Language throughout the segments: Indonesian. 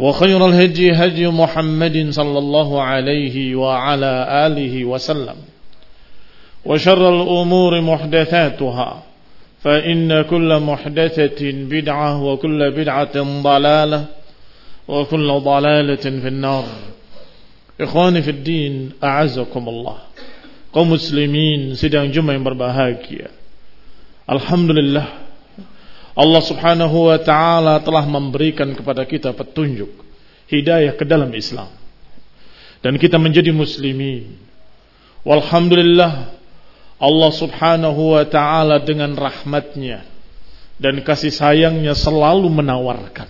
وخير الهدي هدي محمد صلى الله عليه وعلى آله وسلم. وشر الأمور محدثاتها فإن كل محدثة بدعة وكل بدعة ضلالة وكل ضلالة في النار. إخواني في الدين أعزكم الله. kaum muslimin sidang Jumat yang berbahagia. Alhamdulillah. Allah subhanahu wa ta'ala telah memberikan kepada kita petunjuk hidayah ke dalam Islam. Dan kita menjadi muslimin. Walhamdulillah Allah subhanahu wa ta'ala dengan rahmatnya dan kasih sayangnya selalu menawarkan.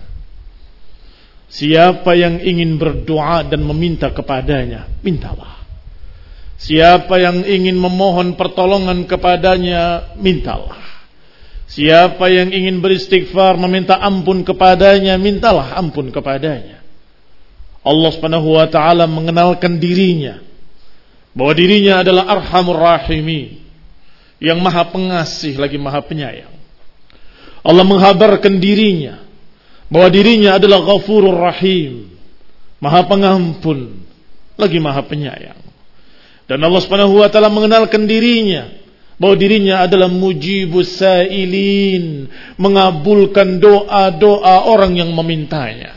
Siapa yang ingin berdoa dan meminta kepadanya mintalah. Siapa yang ingin memohon pertolongan kepadanya mintalah Siapa yang ingin beristighfar meminta ampun kepadanya, mintalah ampun kepadanya. Allah Subhanahu wa taala mengenalkan dirinya bahwa dirinya adalah Arhamur Rahimi yang Maha Pengasih lagi Maha Penyayang. Allah menghabarkan dirinya bahwa dirinya adalah Ghafurur Rahim, Maha Pengampun lagi Maha Penyayang. Dan Allah Subhanahu wa taala mengenalkan dirinya bahwa dirinya adalah mujibus sailin, mengabulkan doa-doa orang yang memintanya.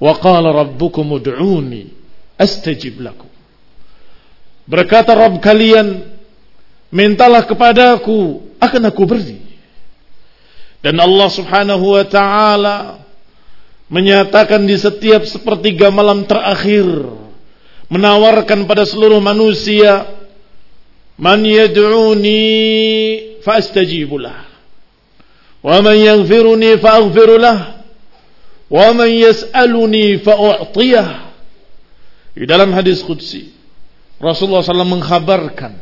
Wa qala rabbukum ud'uni astajib lakum. Berkata Rabb kalian, mintalah kepadaku, akan aku beri. Dan Allah Subhanahu wa taala menyatakan di setiap sepertiga malam terakhir menawarkan pada seluruh manusia Man yad'uni lah. Wa man yaghfiruni lah. Wa man yas'aluni fa'u'tiyah. Di dalam hadis qudsi Rasulullah SAW mengkhabarkan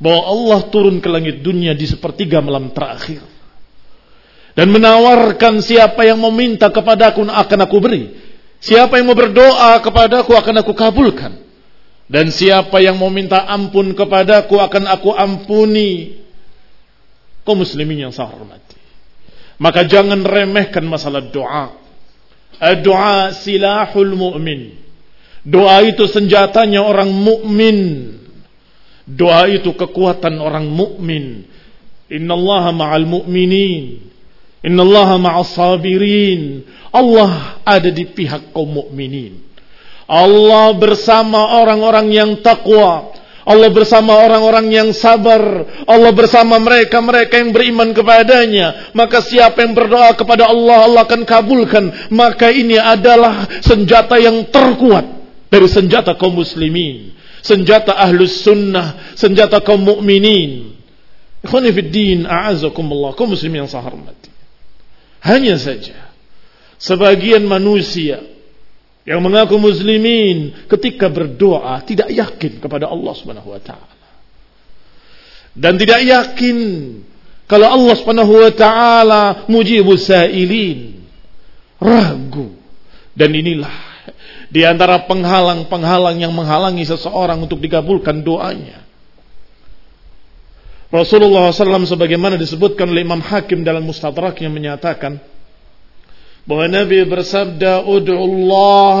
bahwa Allah turun ke langit dunia di sepertiga malam terakhir dan menawarkan siapa yang meminta kepadaku akan aku beri siapa yang mau berdoa kepadaku akan aku kabulkan dan siapa yang mau minta ampun kepadaku akan aku ampuni. Kau muslimin yang saya hormati. Maka jangan remehkan masalah doa. Doa silahul mu'min. Doa itu senjatanya orang mukmin. Doa itu kekuatan orang mukmin. Innallaha ma'al mu'minin. Innallaha ma'as sabirin. Allah ada di pihak kaum mukminin. Allah bersama orang-orang yang takwa. Allah bersama orang-orang yang sabar. Allah bersama mereka-mereka yang beriman kepadanya. Maka siapa yang berdoa kepada Allah, Allah akan kabulkan. Maka ini adalah senjata yang terkuat dari senjata kaum muslimin. senjata ahlus sunnah, senjata kaum mukminin. Ikhwani fid din, a'azakumullah, kaum muslimin yang saya hormati. Hanya saja sebagian manusia yang mengaku muslimin ketika berdoa tidak yakin kepada Allah Subhanahu wa taala. Dan tidak yakin kalau Allah Subhanahu wa taala mujibus sailin. Ragu. Dan inilah di antara penghalang-penghalang yang menghalangi seseorang untuk dikabulkan doanya. Rasulullah SAW sebagaimana disebutkan oleh Imam Hakim dalam Mustadrak yang menyatakan bahwa Nabi bersabda Allah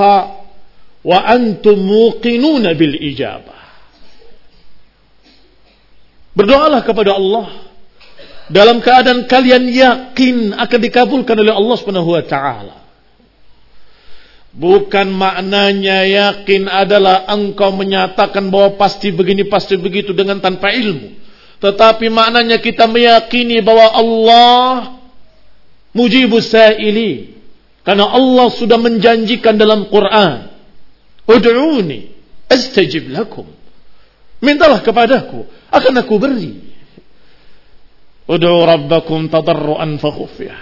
wa antum muqinuna bil ijabah. Berdoalah kepada Allah dalam keadaan kalian yakin akan dikabulkan oleh Allah Subhanahu wa taala. Bukan maknanya yakin adalah engkau menyatakan bahwa pasti begini, pasti begitu dengan tanpa ilmu. Tetapi maknanya kita meyakini bahwa Allah mujibus sa'ili. Karena Allah sudah menjanjikan dalam Quran. Udu'uni astajib lakum. Mintalah kepadaku, akan aku beri. Udu'u rabbakum tadarru'an fa khufyah.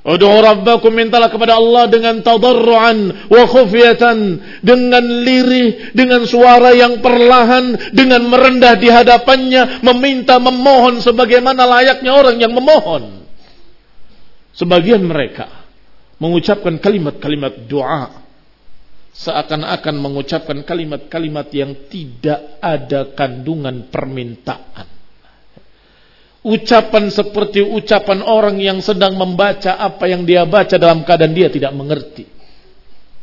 Udu'u rabbakum mintalah kepada Allah dengan tadarruan wa khufyatan dengan lirih dengan suara yang perlahan dengan merendah di hadapannya meminta memohon sebagaimana layaknya orang yang memohon sebagian mereka mengucapkan kalimat-kalimat doa seakan-akan mengucapkan kalimat-kalimat yang tidak ada kandungan permintaan Ucapan seperti ucapan orang yang sedang membaca apa yang dia baca dalam keadaan dia tidak mengerti.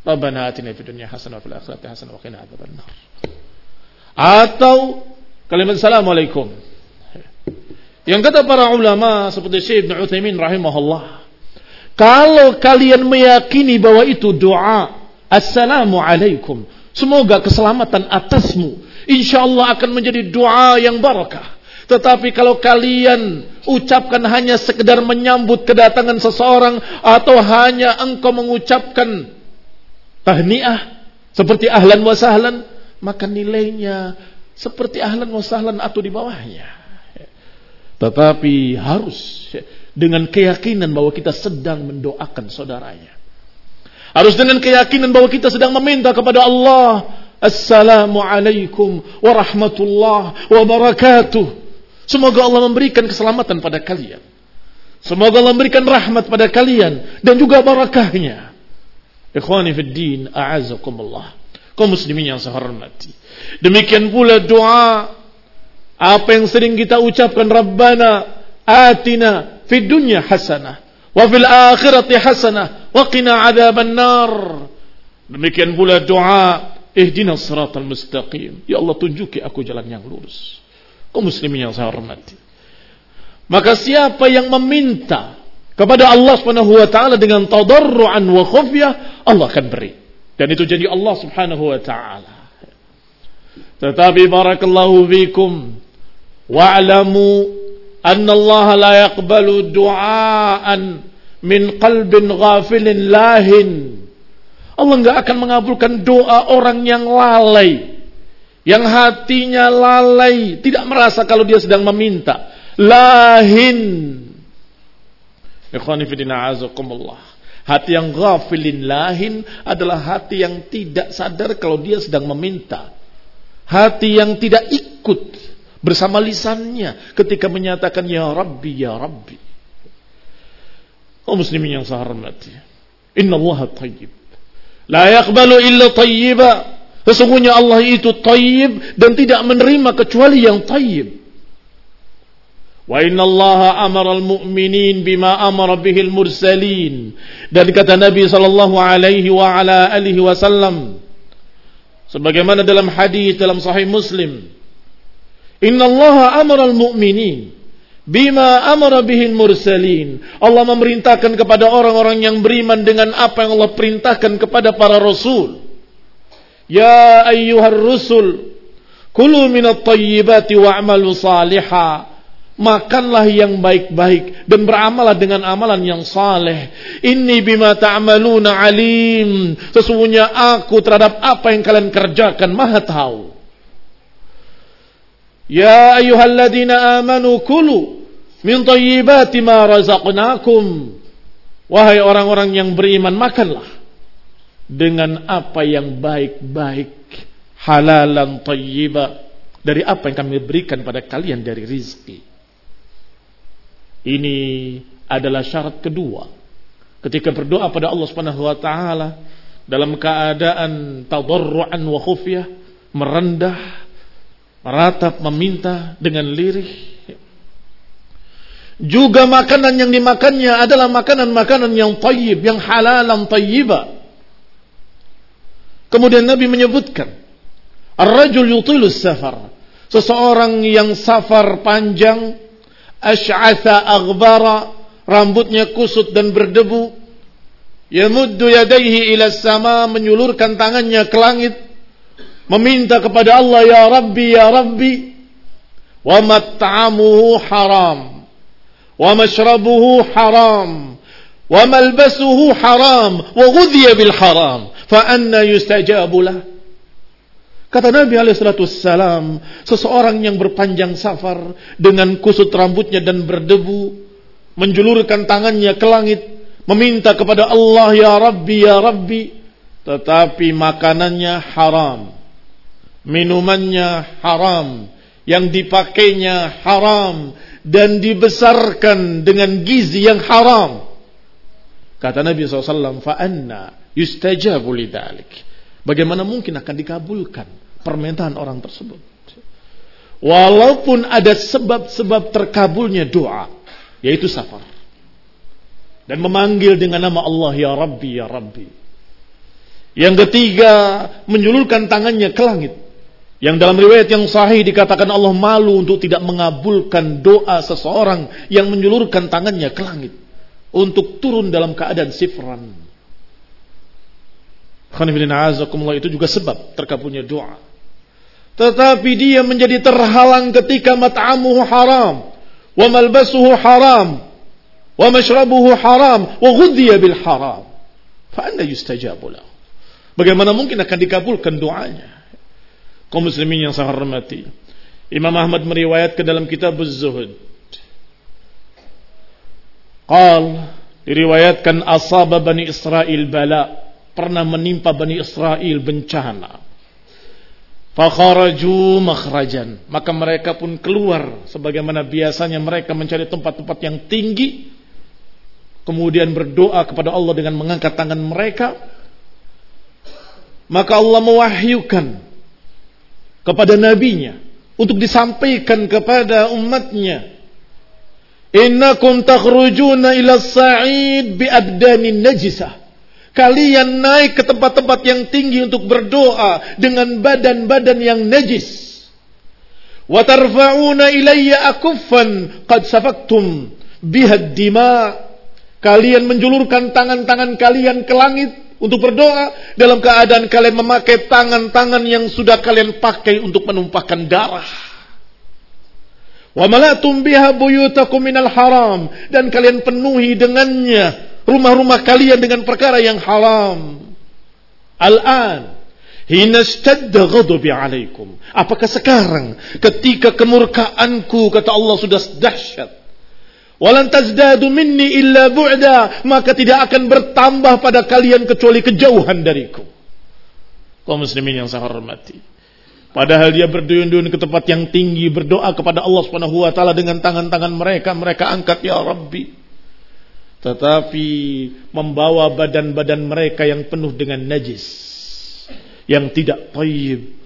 Rabbana atina fid dunya hasanah wa fil hasanah wa qina. Atau kalimat assalamualaikum. Yang kata para ulama seperti Syekh Ibn Utsaimin rahimahullah, kalau kalian meyakini bahwa itu doa, assalamu alaikum, semoga keselamatan atasmu, insyaallah akan menjadi doa yang barakah. Tetapi kalau kalian ucapkan hanya sekedar menyambut kedatangan seseorang atau hanya engkau mengucapkan tahniah seperti ahlan wa sahlan, maka nilainya seperti ahlan wa sahlan atau di bawahnya. Tetapi harus dengan keyakinan bahwa kita sedang mendoakan saudaranya. Harus dengan keyakinan bahwa kita sedang meminta kepada Allah Assalamualaikum warahmatullahi wabarakatuh. Semoga Allah memberikan keselamatan pada kalian. Semoga Allah memberikan rahmat pada kalian dan juga barakahnya. Ikhwani a'azakumullah. Kaum muslimin yang saya. Demikian pula doa apa yang sering kita ucapkan Rabbana atina fid dunya hasanah wa fil akhirati hasanah wa qina adzaban nar. Demikian pula doa ihdinas siratal mustaqim. Ya Allah tunjuki aku jalan yang lurus kaum muslimin yang saya hormati. Maka siapa yang meminta kepada Allah Subhanahu wa taala dengan tadarruan wa khufyah, Allah akan beri. Dan itu jadi Allah Subhanahu wa taala. Tetapi barakallahu fikum wa'lamu anna Allah la yaqbalu du'aan min qalbin ghafilin lahin. Allah enggak akan mengabulkan doa orang yang lalai yang hatinya lalai, tidak merasa kalau dia sedang meminta. Lahin. Hati yang ghafilin lahin adalah hati yang tidak sadar kalau dia sedang meminta. Hati yang tidak ikut bersama lisannya ketika menyatakan ya Rabbi ya Rabbi. Oh muslimin yang saya hormati. Inna Allah tayyib. La yakbalu illa tayyiba. Sesungguhnya Allah itu tayyib dan tidak menerima kecuali yang tayyib. Wa inna Allah amara al-mu'minin bima amara bihi al-mursalin. Dan kata Nabi sallallahu alaihi wa ala alihi wasallam sebagaimana dalam hadis dalam sahih Muslim. Inna Allah amara al-mu'minin bima amara bihi al-mursalin. Allah memerintahkan kepada orang-orang yang beriman dengan apa yang Allah perintahkan kepada para rasul. Ya ayyuhar rusul Kulu minat tayyibati wa'amalu saliha Makanlah yang baik-baik Dan beramalah dengan amalan yang saleh Ini bima ta'amaluna alim Sesungguhnya aku terhadap apa yang kalian kerjakan Maha tahu Ya ayyuhalladzina amanu kulu min thayyibati ma razaqnakum. Wahai orang-orang yang beriman, makanlah dengan apa yang baik-baik, halalan thayyiba dari apa yang kami berikan pada kalian dari rizki. Ini adalah syarat kedua. Ketika berdoa pada Allah Subhanahu wa taala dalam keadaan tadarruan wa khufyah, merendah, meratap, meminta dengan lirih. Juga makanan yang dimakannya adalah makanan-makanan yang tayyib, yang halalan tayyiba. Kemudian Nabi menyebutkan, Ar-rajul yutilus safar. Seseorang yang safar panjang, ash'atha aghbara, rambutnya kusut dan berdebu, yamuddu yadaihi ila sama, menyulurkan tangannya ke langit, meminta kepada Allah, Ya Rabbi, Ya Rabbi, wa mat'amuhu haram, wa mashrabuhu haram, wa malbasuhu haram, wa ghudhiya bil haram fa anna yustajabu lah. Kata Nabi Alaihissalam, seseorang yang berpanjang safar dengan kusut rambutnya dan berdebu, menjulurkan tangannya ke langit, meminta kepada Allah, Ya Rabbi, Ya Rabbi, tetapi makanannya haram, minumannya haram, yang dipakainya haram, dan dibesarkan dengan gizi yang haram. Kata Nabi SAW, fa'anna yustajabu lidzalik. Bagaimana mungkin akan dikabulkan permintaan orang tersebut? Walaupun ada sebab-sebab terkabulnya doa, yaitu safar. Dan memanggil dengan nama Allah, Ya Rabbi, Ya Rabbi. Yang ketiga, menyulurkan tangannya ke langit. Yang dalam riwayat yang sahih dikatakan Allah malu untuk tidak mengabulkan doa seseorang yang menyulurkan tangannya ke langit. Untuk turun dalam keadaan sifran itu juga sebab terkabulnya doa. Tetapi dia menjadi terhalang ketika mat'amuhu haram, wa malbasuhu haram, wa mashrabuhu haram, wa ghudhiya bil haram. Fa anda yustajabu. Bagaimana mungkin akan dikabulkan doanya? Kaum muslimin yang saya hormati. Imam Ahmad meriwayatkan dalam kitab Az-Zuhud. Qal diriwayatkan asaba bani Israel bala pernah menimpa Bani Israel bencana. Fakharaju makhrajan. Maka mereka pun keluar sebagaimana biasanya mereka mencari tempat-tempat yang tinggi. Kemudian berdoa kepada Allah dengan mengangkat tangan mereka. Maka Allah mewahyukan kepada nabinya untuk disampaikan kepada umatnya. Innakum takhrujuna ila sa'id bi abdanin najisah. Kalian naik ke tempat-tempat yang tinggi untuk berdoa dengan badan-badan yang najis. Wa tarfa'una ilayya akuffan qad safaktum biha dima. Kalian menjulurkan tangan-tangan kalian ke langit untuk berdoa dalam keadaan kalian memakai tangan-tangan yang sudah kalian pakai untuk menumpahkan darah. Wa biha buyutakum haram dan kalian penuhi dengannya rumah-rumah kalian dengan perkara yang haram. Al-an. Apakah sekarang ketika kemurkaanku kata Allah sudah dahsyat Walan tazdadu minni illa bu'da, maka tidak akan bertambah pada kalian kecuali kejauhan dariku. Kaum muslimin yang saya hormati. Padahal dia berduyun-duyun ke tempat yang tinggi berdoa kepada Allah Subhanahu wa taala dengan tangan-tangan mereka, mereka angkat ya Rabbi tetapi membawa badan-badan mereka yang penuh dengan najis yang tidak taib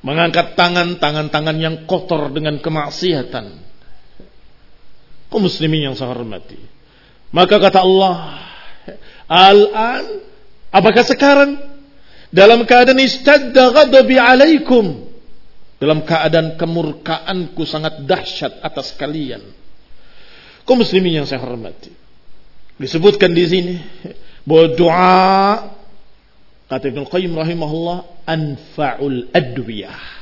mengangkat tangan tangan-tangan yang kotor dengan kemaksiatan kaum muslimin yang saya hormati. Maka kata Allah al-an apakah sekarang? Dalam keadaan istadda ghadabi alaikum. Dalam keadaan kemurkaanku sangat dahsyat atas kalian. Kaum muslimin yang saya hormati. Disebutkan di sini bahwa doa kata Ibnu Qayyim rahimahullah anfa'ul adwiyah.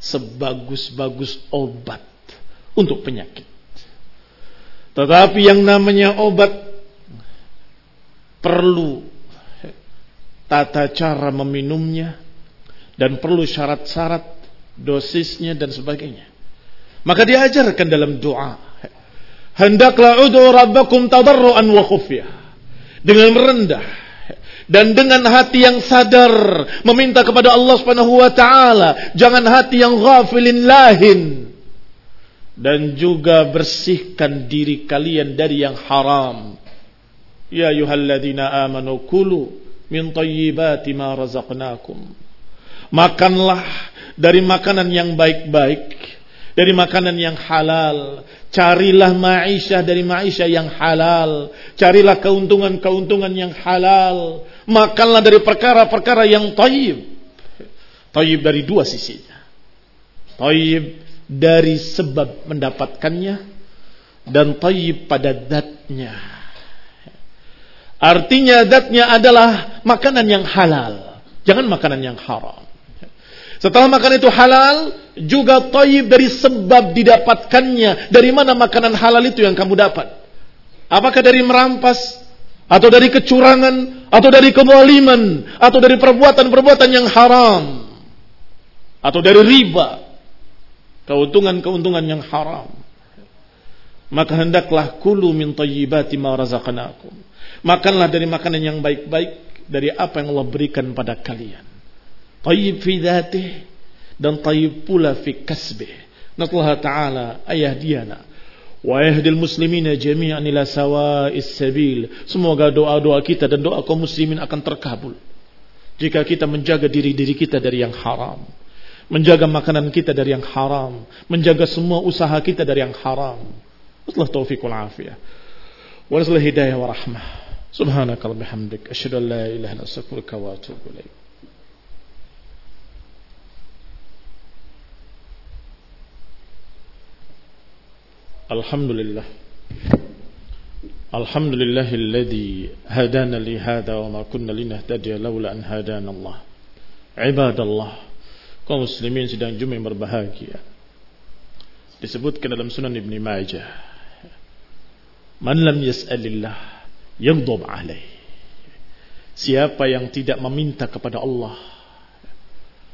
Sebagus-bagus obat untuk penyakit. Tetapi yang namanya obat perlu tata cara meminumnya dan perlu syarat-syarat dosisnya dan sebagainya. Maka diajarkan dalam doa. Hendaklah ud'u rabbakum tadarruan wa khufyah. Dengan merendah dan dengan hati yang sadar meminta kepada Allah Subhanahu wa taala, jangan hati yang ghafilin lahin. Dan juga bersihkan diri kalian dari yang haram. Ya ayyuhalladzina amanu kulu min thayyibati ma razaqnakum. Makanlah dari makanan yang baik-baik dari makanan yang halal. Carilah ma'isyah dari ma'isyah yang halal. Carilah keuntungan-keuntungan yang halal. Makanlah dari perkara-perkara yang taib. Taib dari dua sisinya. Taib dari sebab mendapatkannya. Dan taib pada datnya. Artinya datnya adalah makanan yang halal. Jangan makanan yang haram. Setelah makan itu halal, juga toyib dari sebab didapatkannya. Dari mana makanan halal itu yang kamu dapat? Apakah dari merampas? Atau dari kecurangan? Atau dari kemaliman? Atau dari perbuatan-perbuatan yang haram? Atau dari riba? keuntungan-keuntungan yang haram. Maka hendaklah kulu min tayyibati ma razaqnakum. Makanlah dari makanan yang baik-baik dari apa yang Allah berikan pada kalian. Tayyib fi dhatih dan tayyib pula fi kasbih. Natullah Ta'ala ayah diana. Wa yahdil muslimina jami'an ila sawa'is sabil. Semoga doa-doa kita dan doa kaum muslimin akan terkabul. Jika kita menjaga diri-diri kita dari yang haram. Menjaga makanan kita dari yang haram. Menjaga semua usaha kita dari yang haram. Nasallahu taufiq wal afiyah. Wa nasallahu hidayah wa rahmah. Subhanakallahumma bihamdik asyhadu an la ilaha illa anta astaghfiruka wa atubu ilaik. الحمد لله الحمد لله الذي هدانا لهذا وما كنا لنهتدي لولا أن هدانا الله عباد الله kaum muslimin sedang jumlah yang berbahagia. Disebutkan dalam sunan Ibn Majah. Man lam yas'alillah yaghdab alaih. Siapa yang tidak meminta kepada Allah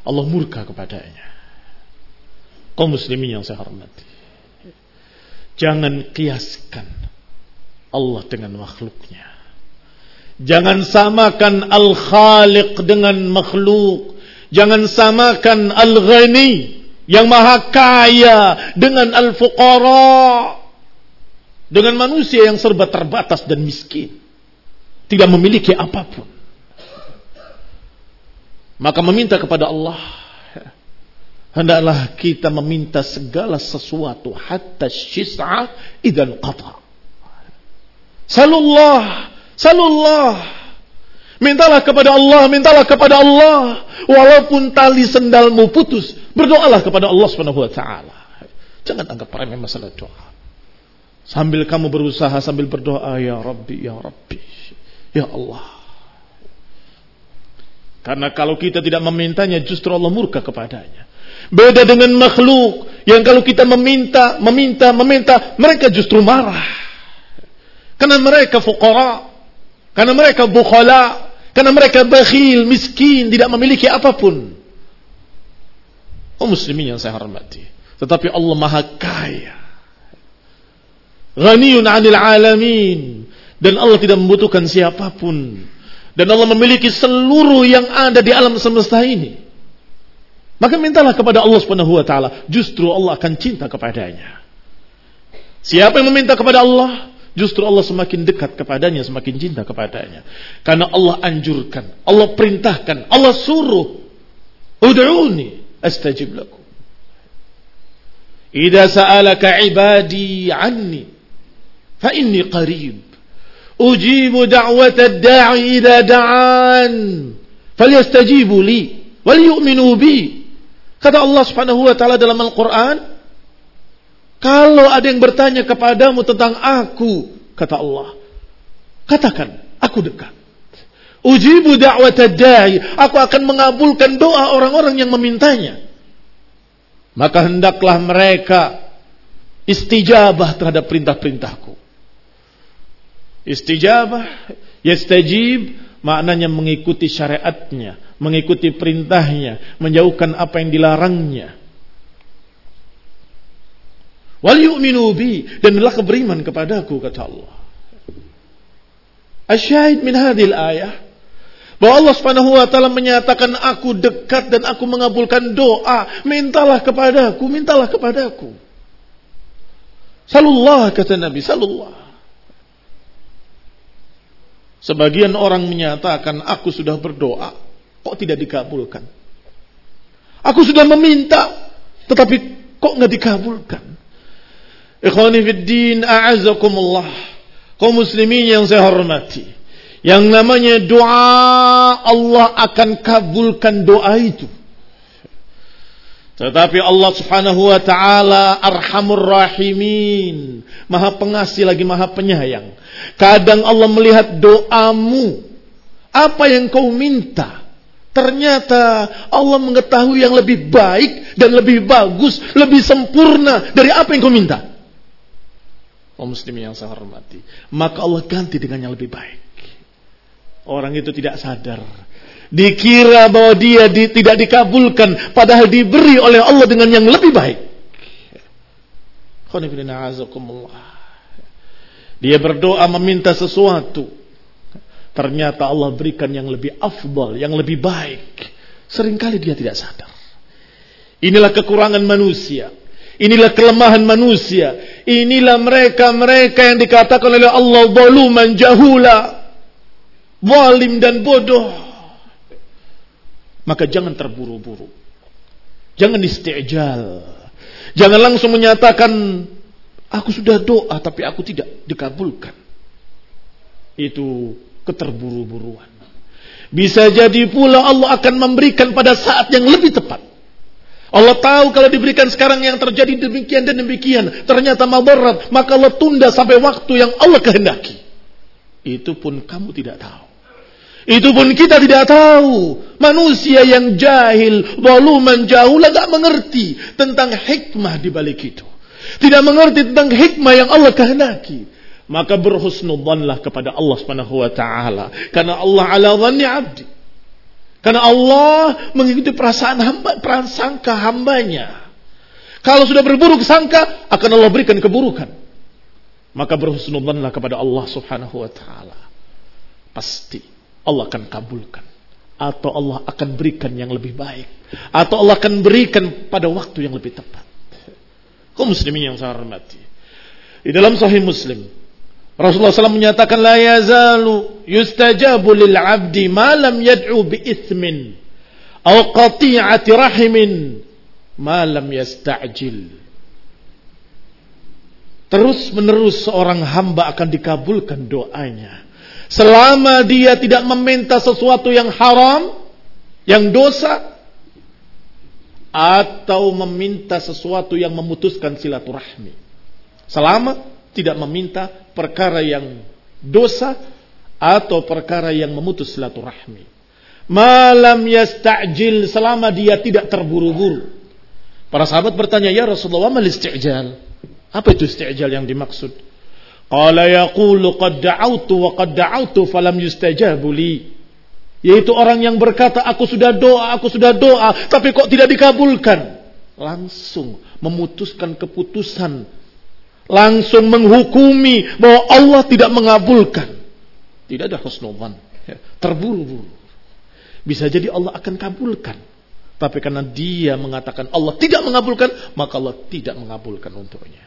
Allah murka kepadanya. Kaum muslimin yang saya hormati. Jangan kiaskan Allah dengan makhluknya. Jangan samakan Al-Khaliq dengan makhluk. Jangan samakan Al-Ghani yang maha kaya dengan Al-Fuqara. Dengan manusia yang serba terbatas dan miskin. Tidak memiliki apa pun. Maka meminta kepada Allah hendaklah kita meminta segala sesuatu hatta syis'a idan qata. Salullah, salullah. Mintalah kepada Allah, mintalah kepada Allah walaupun tali sendalmu putus, berdoalah kepada Allah Subhanahu wa taala. Jangan anggap remeh masalah doa. Sambil kamu berusaha sambil berdoa ya Rabbi ya Rabbi. Ya Allah. Karena kalau kita tidak memintanya justru Allah murka kepadanya. Beda dengan makhluk yang kalau kita meminta, meminta, meminta, mereka justru marah. Karena mereka fuqara, karena mereka bukhala, karena mereka bakhil, miskin, tidak memiliki apa pun. Oh muslimin yang saya hormati. Tetapi Allah maha kaya. Ghaniyun 'anil alamin. Dan Allah tidak membutuhkan siapa pun. Dan Allah memiliki seluruh yang ada di alam semesta ini. Maka mintalah kepada Allah Subhanahu wa taala, justru Allah akan cinta kepadanya. Siapa yang meminta kepada Allah, justru Allah semakin dekat kepadanya, semakin cinta kepadanya. Karena Allah anjurkan, Allah perintahkan, Allah suruh, "Ud'uni astajib lakum." Idza sa'alaka 'ibadi 'anni fa inni qarib. Ujibu da'wata ad-da'i idza da'an. Falyastajibu li wal yu'minu bi. Kata Allah Subhanahu wa taala dalam Al-Qur'an, kalau ada yang bertanya kepadamu tentang aku, kata Allah, katakan, aku dekat. Ujibu da'wat da'i, aku akan mengabulkan doa orang-orang yang memintanya. Maka hendaklah mereka istijabah terhadap perintah-perintahku. Istijabah, yastajib, maknanya mengikuti syariatnya, mengikuti perintahnya, menjauhkan apa yang dilarangnya. Wal yu'minu bi dan hendaklah beriman kepadaku kata Allah. Asyahid min hadhil ayah bahwa Allah Subhanahu wa taala menyatakan aku dekat dan aku mengabulkan doa, mintalah kepadaku, mintalah kepadaku. Salullah kata Nabi, salullah. Sebagian orang menyatakan aku sudah berdoa, kok tidak dikabulkan? Aku sudah meminta, tetapi kok nggak dikabulkan? Ikhwani fiddin, a'azakumullah. Kaum muslimin yang saya hormati. Yang namanya doa, Allah akan kabulkan doa itu. Tetapi Allah subhanahu wa ta'ala arhamur rahimin. Maha pengasih lagi maha penyayang. Kadang Allah melihat doamu. Apa yang kau minta. Ternyata Allah mengetahui yang lebih baik dan lebih bagus, lebih sempurna dari apa yang kau minta. Oh muslimin yang saya hormati. Maka Allah ganti dengan yang lebih baik. Orang itu tidak sadar Dikira bahwa dia di, tidak dikabulkan padahal diberi oleh Allah dengan yang lebih baik. Dia berdoa meminta sesuatu. Ternyata Allah berikan yang lebih afdal, yang lebih baik. Seringkali dia tidak sadar. Inilah kekurangan manusia. Inilah kelemahan manusia. Inilah mereka-mereka yang dikatakan oleh Allah zaluman jahula. Zalim dan bodoh. Maka jangan terburu-buru. Jangan isti'jal. Jangan langsung menyatakan, aku sudah doa tapi aku tidak dikabulkan. Itu keterburu-buruan. Bisa jadi pula Allah akan memberikan pada saat yang lebih tepat. Allah tahu kalau diberikan sekarang yang terjadi demikian dan demikian. Ternyata mabarat. Maka Allah tunda sampai waktu yang Allah kehendaki. Itu pun kamu tidak tahu. Itu pun kita tidak tahu. Manusia yang jahil, waluman jahul, gak mengerti tentang hikmah di balik itu. Tidak mengerti tentang hikmah yang Allah kehendaki. Maka berhusnudhanlah kepada Allah Subhanahu wa taala karena Allah ala dhanni 'abdi. Karena Allah mengikuti perasaan hamba, prasangka hambanya. Kalau sudah berburuk sangka, akan Allah berikan keburukan. Maka berhusnudhanlah kepada Allah Subhanahu wa taala. Pasti Allah akan kabulkan atau Allah akan berikan yang lebih baik atau Allah akan berikan pada waktu yang lebih tepat. Kau muslimin yang saya hormati. Di dalam sahih Muslim Rasulullah SAW menyatakan la yazalu yustajabu lil 'abdi ma lam yad'u bi ithmin aw qati'ati rahimin ma lam yasta'jil. Terus menerus seorang hamba akan dikabulkan doanya Selama dia tidak meminta sesuatu yang haram, yang dosa, atau meminta sesuatu yang memutuskan silaturahmi. Selama tidak meminta perkara yang dosa atau perkara yang memutus silaturahmi. Malam yasta'jil selama dia tidak terburu-buru. Para sahabat bertanya, "Ya Rasulullah, mal isti'jal?" Apa itu isti'jal yang dimaksud? Qala yaqulu qad da'awtu wa qad da'awtu falam yustajabu li. Yaitu orang yang berkata aku sudah doa, aku sudah doa, tapi kok tidak dikabulkan. Langsung memutuskan keputusan. Langsung menghukumi bahwa Allah tidak mengabulkan. Tidak ada husnudzan. Ya, terburu-buru. Bisa jadi Allah akan kabulkan. Tapi karena dia mengatakan Allah tidak mengabulkan, maka Allah tidak mengabulkan untuknya.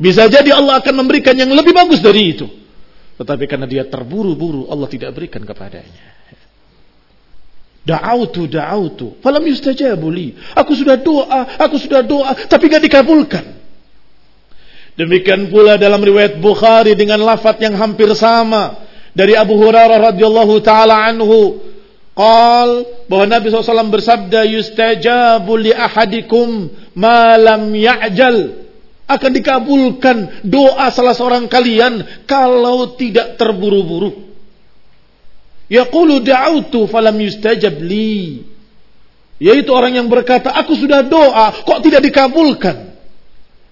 Bisa jadi Allah akan memberikan yang lebih bagus dari itu. Tetapi karena dia terburu-buru, Allah tidak berikan kepadanya. Da'autu, da'autu. Falam yustajabu li. Aku sudah doa, aku sudah doa, tapi gak dikabulkan. Demikian pula dalam riwayat Bukhari dengan lafaz yang hampir sama dari Abu Hurairah radhiyallahu taala anhu qal bahwa Nabi SAW bersabda yustajabu li ahadikum ma lam ya'jal akan dikabulkan doa salah seorang kalian kalau tidak terburu-buru. Yaqulu da'autu falam yustajab li. Yaitu orang yang berkata, aku sudah doa, kok tidak dikabulkan?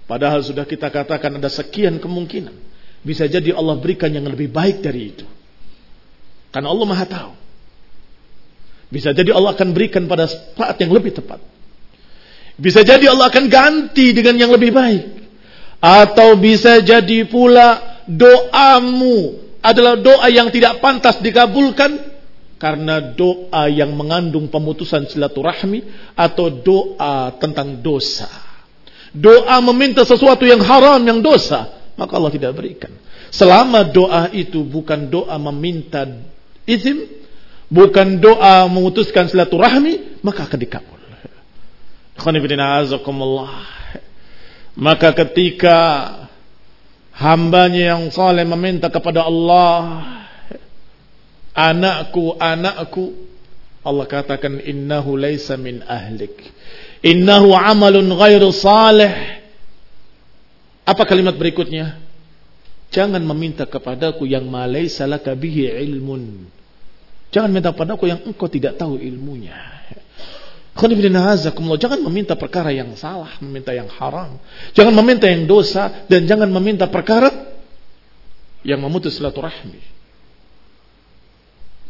Padahal sudah kita katakan ada sekian kemungkinan. Bisa jadi Allah berikan yang lebih baik dari itu. Karena Allah maha tahu. Bisa jadi Allah akan berikan pada saat yang lebih tepat. Bisa jadi Allah akan ganti dengan yang lebih baik. Atau bisa jadi pula doamu adalah doa yang tidak pantas dikabulkan karena doa yang mengandung pemutusan silaturahmi atau doa tentang dosa. Doa meminta sesuatu yang haram, yang dosa, maka Allah tidak berikan. Selama doa itu bukan doa meminta izin, bukan doa memutuskan silaturahmi, maka akan dikabul. Maka ketika hambanya yang soleh meminta kepada Allah, anakku, anakku, Allah katakan innahu laisa min ahlik. Innahu amalun ghairu salih. Apa kalimat berikutnya? Jangan meminta kepadaku yang malaysa laka ilmun. Jangan minta padaku yang engkau tidak tahu ilmunya. Jangan meminta perkara yang salah, meminta yang haram. Jangan meminta yang dosa dan jangan meminta perkara yang memutus silaturahmi.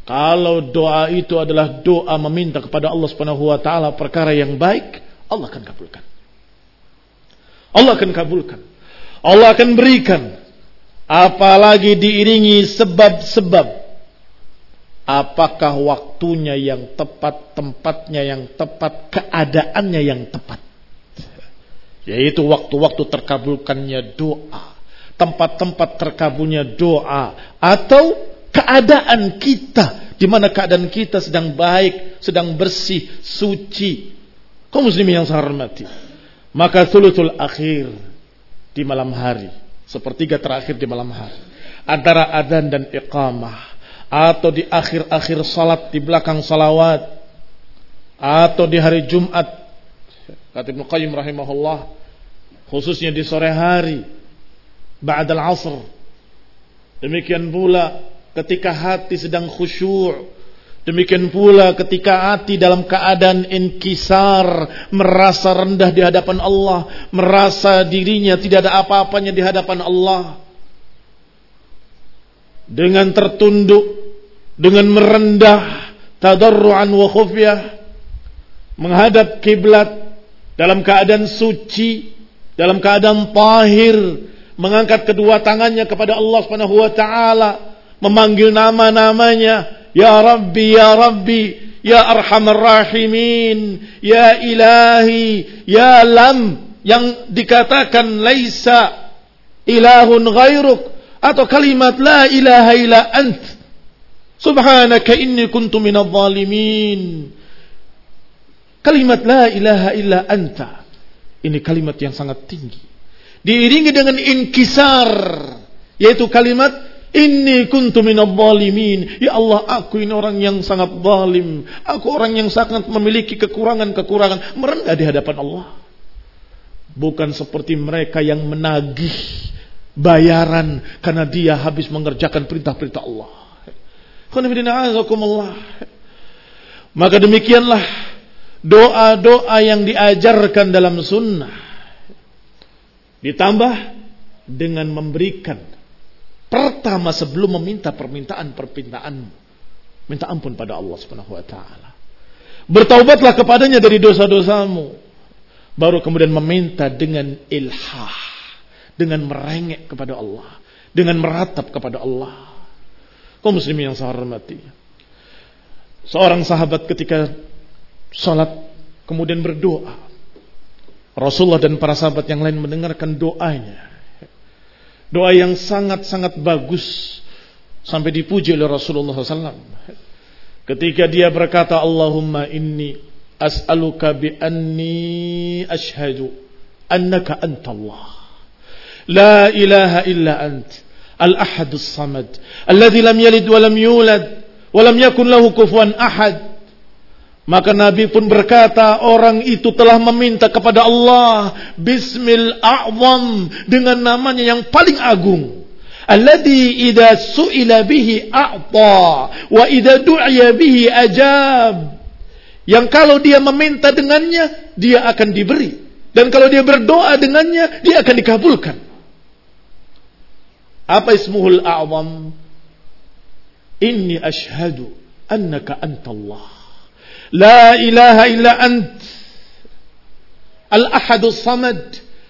Kalau doa itu adalah doa meminta kepada Allah Subhanahu wa taala perkara yang baik, Allah akan kabulkan. Allah akan kabulkan. Allah akan berikan apalagi diiringi sebab-sebab apakah waktunya yang tepat, tempatnya yang tepat, keadaannya yang tepat. Yaitu waktu-waktu terkabulkannya doa, tempat-tempat terkabulnya doa, atau keadaan kita, di mana keadaan kita sedang baik, sedang bersih, suci. Kau muslimin yang saya hormati. Maka sulutul akhir di malam hari, sepertiga terakhir di malam hari, antara adan dan iqamah atau di akhir-akhir salat di belakang salawat atau di hari Jumat kata Ibnu Qayyim rahimahullah khususnya di sore hari ba'dal asr demikian pula ketika hati sedang khusyuk. Demikian pula ketika hati dalam keadaan inkisar merasa rendah di hadapan Allah merasa dirinya tidak ada apa-apanya di hadapan Allah. Dengan tertunduk dengan merendah tadarruan wa khufyah menghadap kiblat dalam keadaan suci dalam keadaan tahir mengangkat kedua tangannya kepada Allah Subhanahu wa taala memanggil nama-namanya ya rabbi ya rabbi ya arhamar rahimin ya ilahi ya lam yang dikatakan laisa ilahun ghairuk atau kalimat la ilaha illa ant Subhanaka inni kuntu minadh zalimin. Kalimat la ilaha illa anta. Ini kalimat yang sangat tinggi. Diiringi dengan inkisar. Yaitu kalimat Inni kuntu minadh zalimin. Ya Allah, aku ini orang yang sangat zalim. Aku orang yang sangat memiliki kekurangan-kekurangan. Merendah di hadapan Allah. Bukan seperti mereka yang menagih bayaran karena dia habis mengerjakan perintah-perintah Allah. Maka demikianlah doa-doa yang diajarkan dalam sunnah. Ditambah dengan memberikan pertama sebelum meminta permintaan-permintaan minta ampun pada Allah Subhanahu wa taala. Bertaubatlah kepadanya dari dosa-dosamu. Baru kemudian meminta dengan ilhah, dengan merengek kepada Allah, dengan meratap kepada Allah. Kau muslimin yang saya hormati. Seorang sahabat ketika sholat kemudian berdoa. Rasulullah dan para sahabat yang lain mendengarkan doanya. Doa yang sangat-sangat bagus sampai dipuji oleh Rasulullah SAW. Ketika dia berkata, Allahumma inni as'aluka bi anni ashhadu annaka anta Allah. La ilaha illa ant. Al-ahadus samad. Alladhi lam yalid wa lam yulad. Wa lam yakun lahu kufuan ahad maka Nabi pun berkata orang itu telah meminta kepada Allah Bismil A'zam dengan namanya yang paling agung Alladhi idha su'ila bihi a'ta wa idha du'ya bihi ajab yang kalau dia meminta dengannya dia akan diberi dan kalau dia berdoa dengannya dia akan dikabulkan apa ismuhul a'zam? Inni ashhadu annaka antallah. Ilaha illa ant. Al-Ahadus Samad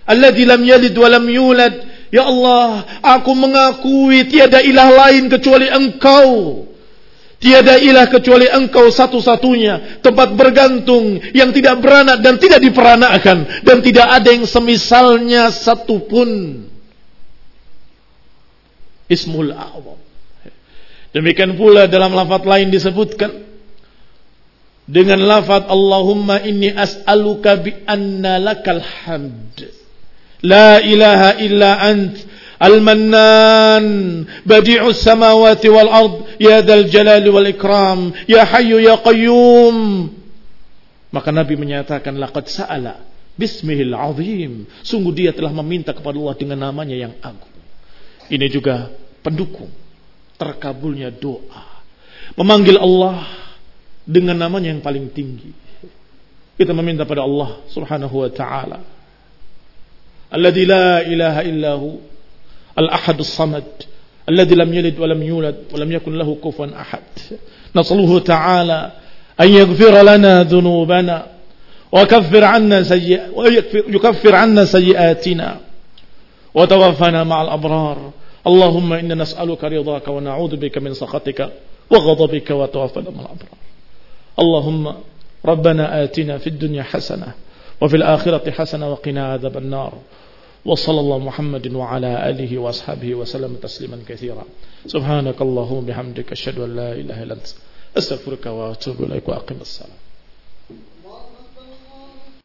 alladzi lam yalid wa lam yulad. Ya Allah, aku mengakui tiada ilah lain kecuali Engkau. Tiada ilah kecuali engkau satu-satunya. Tempat bergantung yang tidak beranak dan tidak diperanakan. Dan tidak ada yang semisalnya satupun. Ismul A'wam. Demikian pula dalam lafaz lain disebutkan Dengan lafaz Allahumma inni as'aluka bi anna lakal hamd. La ilaha illa ant المنان بديع السماوات والأرض يا ذا الجلال والإكرام يا حي يا قيوم maka Nabi menyatakan laqad sa'ala bismihil azim sungguh dia telah meminta kepada Allah dengan namanya yang agung ini juga pendukung terkabulnya doa memanggil Allah dengan namanya yang paling tinggi kita meminta pada Allah subhanahu wa ta'ala alladzi la ilaha illahu الأحد الصمد الذي لم يلد ولم يولد ولم يكن له كفوا أحد نصله تعالى أن يغفر لنا ذنوبنا وكفر عنا سيئ ويكفر عنا سيئاتنا وتوفنا مع الأبرار اللهم إنا نسألك رضاك ونعوذ بك من سخطك وغضبك وتوفنا مع الأبرار اللهم ربنا آتنا في الدنيا حسنة وفي الآخرة حسنة وقنا عذاب النار. وصلى الله محمد وعلى آله وأصحابه وسلم تسليما كثيرا. سبحانك اللهم بحمدك أشهد أن لا إله إلا أنت. أستغفرك وأتوب إليك وأقم الصلاة.